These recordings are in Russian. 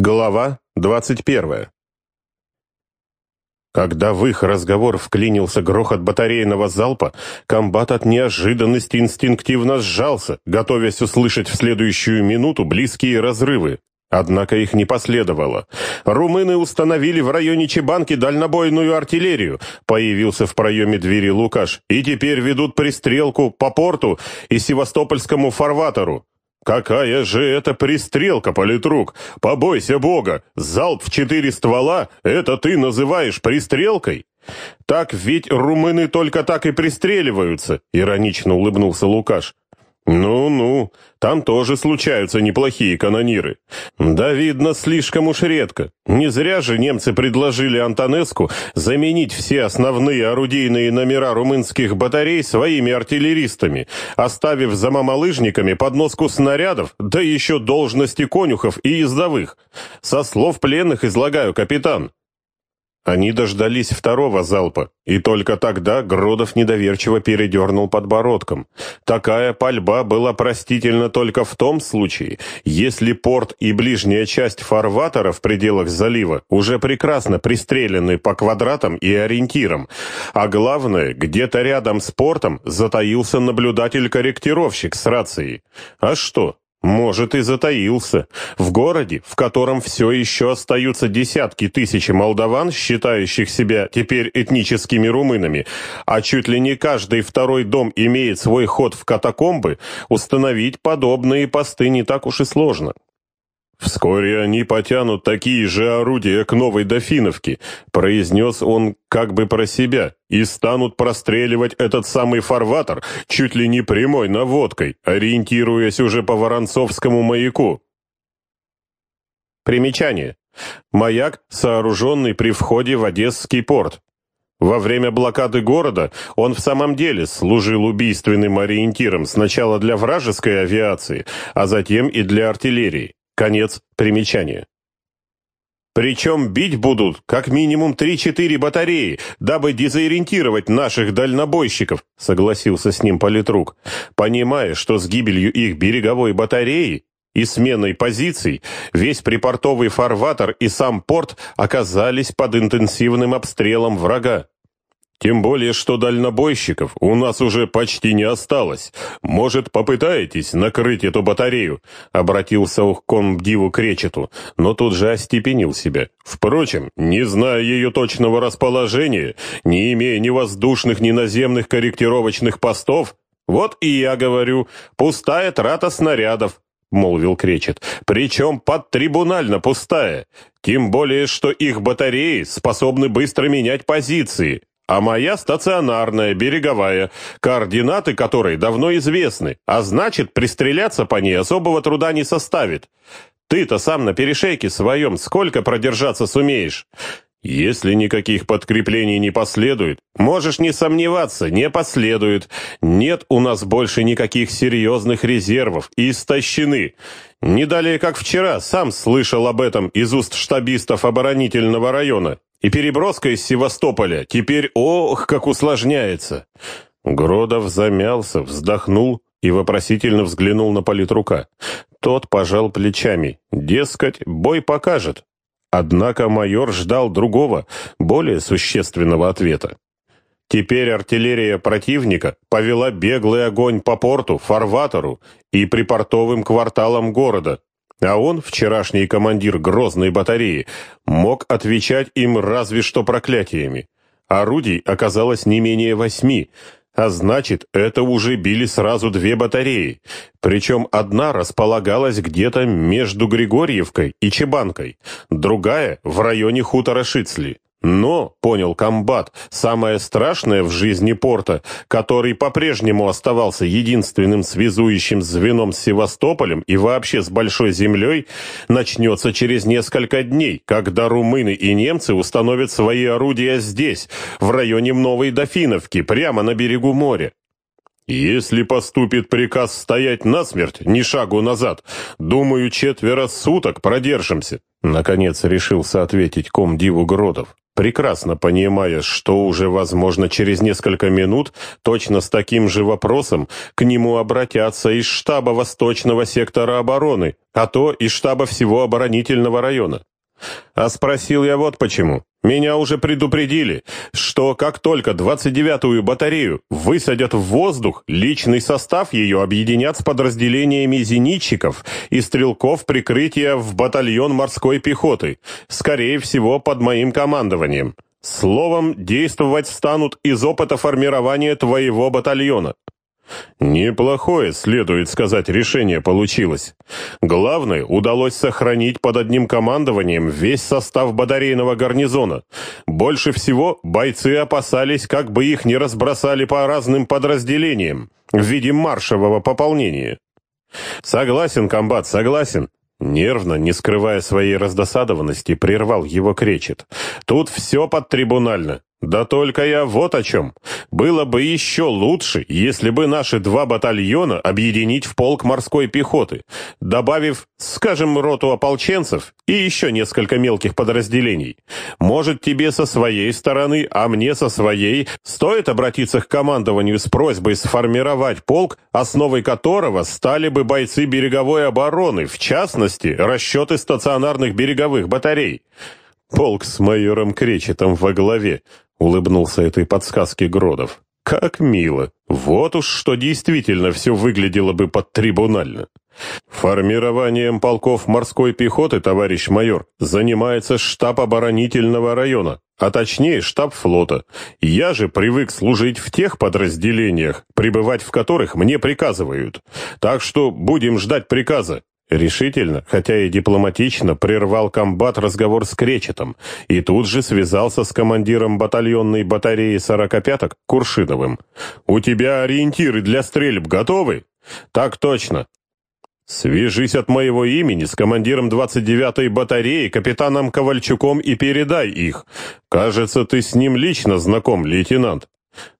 Глава 21. Когда в их разговор вклинился грохот батарейного залпа, комбат от неожиданности инстинктивно сжался, готовясь услышать в следующую минуту близкие разрывы. Однако их не последовало. Румыны установили в районе Чебанки дальнобойную артиллерию. Появился в проеме двери Лукаш. И теперь ведут пристрелку по порту и Севастопольскому фарватеру. «Какая же это пристрелка, политрук! Побойся Бога! Залп в четыре ствола — это ты называешь пристрелкой?» «Так ведь румыны только так и пристреливаются», — иронично улыбнулся Лукаш. «Ну-ну, там тоже случаются неплохие канониры. Да, видно, слишком уж редко. Не зря же немцы предложили Антонеску заменить все основные орудийные номера румынских батарей своими артиллеристами, оставив за мамалыжниками подноску снарядов, да еще должности конюхов и ездовых. Со слов пленных излагаю, капитан. Они дождались второго залпа, и только тогда Гродов недоверчиво передернул подбородком. Такая пальба была простительна только в том случае, если порт и ближняя часть фарватера в пределах залива уже прекрасно пристрелены по квадратам и ориентирам, а главное, где-то рядом с портом затаился наблюдатель-корректировщик с рацией. А что? Может, и затаился. В городе, в котором все еще остаются десятки тысяч молдаван, считающих себя теперь этническими румынами, а чуть ли не каждый второй дом имеет свой ход в катакомбы, установить подобные посты не так уж и сложно. «Вскоре они потянут такие же орудия к новой Дофиновке», произнес он как бы про себя, «и станут простреливать этот самый фарватер чуть ли не прямой наводкой, ориентируясь уже по Воронцовскому маяку». Примечание. Маяк, сооруженный при входе в Одесский порт. Во время блокады города он в самом деле служил убийственным ориентиром сначала для вражеской авиации, а затем и для артиллерии. Конец примечания. Причем бить будут как минимум 3-4 батареи, дабы дезориентировать наших дальнобойщиков, согласился с ним политрук, понимая, что с гибелью их береговой батареи и сменой позиций весь припортовый фарватер и сам порт оказались под интенсивным обстрелом врага. Тем более, что дальнобойщиков у нас уже почти не осталось. Может, попытаетесь накрыть эту батарею?» Обратился Ухкомдиву к Речету, но тут же остепенил себя. Впрочем, не зная ее точного расположения, не имея ни воздушных, ни наземных корректировочных постов, вот и я говорю, пустая трата снарядов. — молвил Кречет, — причем подтрибунально пустая. Тем более, что их батареи способны быстро менять позиции а моя стационарная, береговая, координаты которой давно известны, а значит, пристреляться по ней особого труда не составит. Ты-то сам на перешейке своем сколько продержаться сумеешь? Если никаких подкреплений не последует, можешь не сомневаться, не последует. Нет у нас больше никаких серьезных резервов, истощены. Не далее, как вчера, сам слышал об этом из уст штабистов оборонительного района. И переброска из Севастополя теперь, ох, как усложняется. Гродов замялся, вздохнул и вопросительно взглянул на политрука. Тот пожал плечами. Дескать, бой покажет. Однако майор ждал другого, более существенного ответа. Теперь артиллерия противника повела беглый огонь по порту, фарватеру и припортовым кварталам города, а он, вчерашний командир грозной батареи, мог отвечать им разве что проклятиями. Орудий оказалось не менее восьми, а значит, это уже били сразу две батареи, причем одна располагалась где-то между Григорьевкой и Чебанкой, другая в районе хутора Шицли. Но, понял комбат, самое страшное в жизни порта, который по-прежнему оставался единственным связующим звеном с Севастополем и вообще с Большой землей, начнется через несколько дней, когда румыны и немцы установят свои орудия здесь, в районе Новой Дофиновки, прямо на берегу моря. Если поступит приказ стоять насмерть, ни шагу назад, думаю, четверо суток продержимся. Наконец решился ответить комдиву Гродов, прекрасно понимая, что уже, возможно, через несколько минут точно с таким же вопросом к нему обратятся из штаба Восточного сектора обороны, а то из штаба всего оборонительного района. А спросил я вот почему. Меня уже предупредили, что как только 29-ю батарею высадят в воздух, личный состав ее объединят с подразделениями зенитчиков и стрелков прикрытия в батальон морской пехоты, скорее всего, под моим командованием. Словом, действовать станут из опыта формирования твоего батальона. Неплохое, следует сказать, решение получилось. Главное, удалось сохранить под одним командованием весь состав батарейного гарнизона. Больше всего бойцы опасались, как бы их не разбросали по разным подразделениям в виде маршевого пополнения. Согласен, комбат, согласен. Нервно, не скрывая своей раздосадованности, прервал его кречет. Тут все подтрибунально. Да только я вот о чем. Было бы еще лучше, если бы наши два батальона объединить в полк морской пехоты, добавив, скажем, роту ополченцев и еще несколько мелких подразделений. Может, тебе со своей стороны, а мне со своей, стоит обратиться к командованию с просьбой сформировать полк, основой которого стали бы бойцы береговой обороны, в частности, расчеты стационарных береговых батарей. Полк с майором Кречетом во главе, улыбнулся этой подсказке Гродов. Как мило. Вот уж что действительно все выглядело бы подтрибунально. Формированием полков морской пехоты, товарищ майор, занимается штаб оборонительного района, а точнее штаб флота. Я же привык служить в тех подразделениях, пребывать в которых мне приказывают. Так что будем ждать приказа. Решительно, хотя и дипломатично, прервал комбат разговор с Кречетом и тут же связался с командиром батальонной батареи сорокопяток Куршиновым. «У тебя ориентиры для стрельб готовы?» «Так точно. «Свяжись от моего имени с командиром 29-й батареи, капитаном Ковальчуком, и передай их. Кажется, ты с ним лично знаком, лейтенант».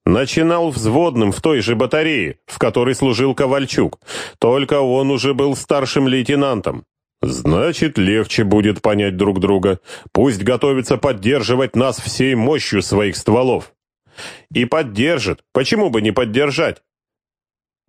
Начинал взводным в той же батарее, в которой служил Ковальчук, только он уже был старшим лейтенантом. Значит, легче будет понять друг друга. Пусть готовится поддерживать нас всей мощью своих стволов. И поддержит. Почему бы не поддержать?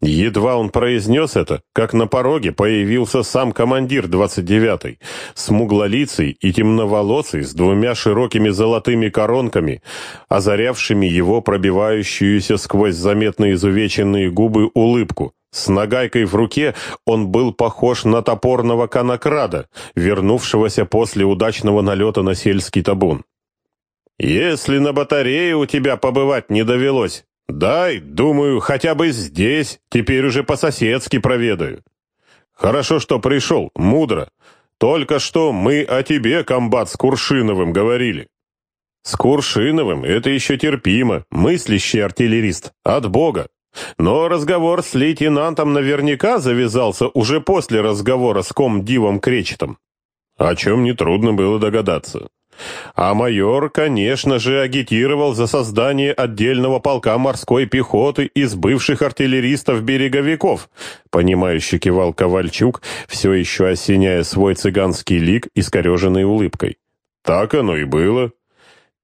Едва он произнес это, как на пороге появился сам командир 29-й, смуглолицый и темноволосый, с двумя широкими золотыми коронками, озарявшими его пробивающуюся сквозь заметно изувеченные губы улыбку. С нагайкой в руке он был похож на топорного конокрада, вернувшегося после удачного налета на сельский табун. «Если на батарее у тебя побывать не довелось, Дай, думаю, хотя бы здесь, теперь уже по-соседски проведаю. Хорошо, что пришел, мудро. Только что мы о тебе, комбат, с Куршиновым говорили. С Куршиновым это еще терпимо, мыслящий артиллерист, от бога. Но разговор с лейтенантом наверняка завязался уже после разговора с комдивом Кречетом. О чем нетрудно было догадаться. А майор, конечно же, агитировал за создание отдельного полка морской пехоты из бывших артиллеристов-береговиков, понимающе кивал Ковальчук, все еще осеняя свой цыганский лик искореженной улыбкой. Так оно и было.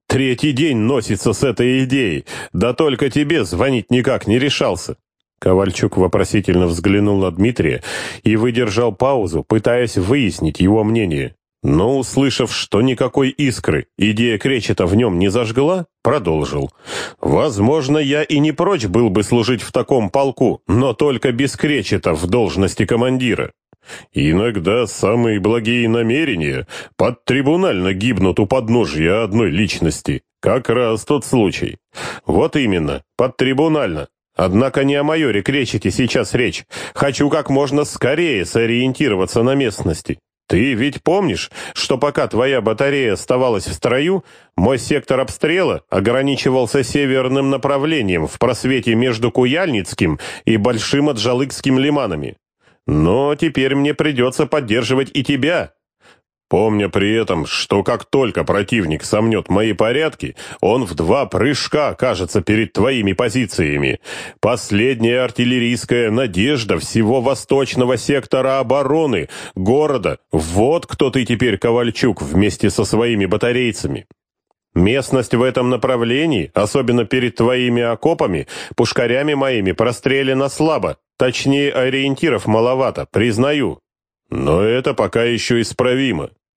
Третий день носится с этой идеей, да только тебе звонить никак не решался. Ковальчук вопросительно взглянул на Дмитрия и выдержал паузу, пытаясь выяснить его мнение. Но, услышав, что никакой искры, идея Кречета в нем не зажгла, продолжил. «Возможно, я и не прочь был бы служить в таком полку, но только без Кречета в должности командира. Иногда самые благие намерения подтрибунально гибнут у подножья одной личности. Как раз тот случай. Вот именно, подтрибунально. Однако не о майоре Кречете сейчас речь. Хочу как можно скорее сориентироваться на местности. Ты ведь помнишь, что пока твоя батарея оставалась в строю, мой сектор обстрела ограничивался северным направлением в просвете между Куяльницким и Большим Аджалыкским лиманами. Но теперь мне придется поддерживать и тебя. Помня при этом, что как только противник сомнет мои порядки, он в два прыжка окажется перед твоими позициями. Последняя артиллерийская надежда всего восточного сектора обороны, города. Вот кто ты теперь, Ковальчук, вместе со своими батарейцами. Местность в этом направлении, особенно перед твоими окопами, пушкарями моими прострелена слабо, точнее ориентиров маловато, признаю. Но это пока еще исправимо.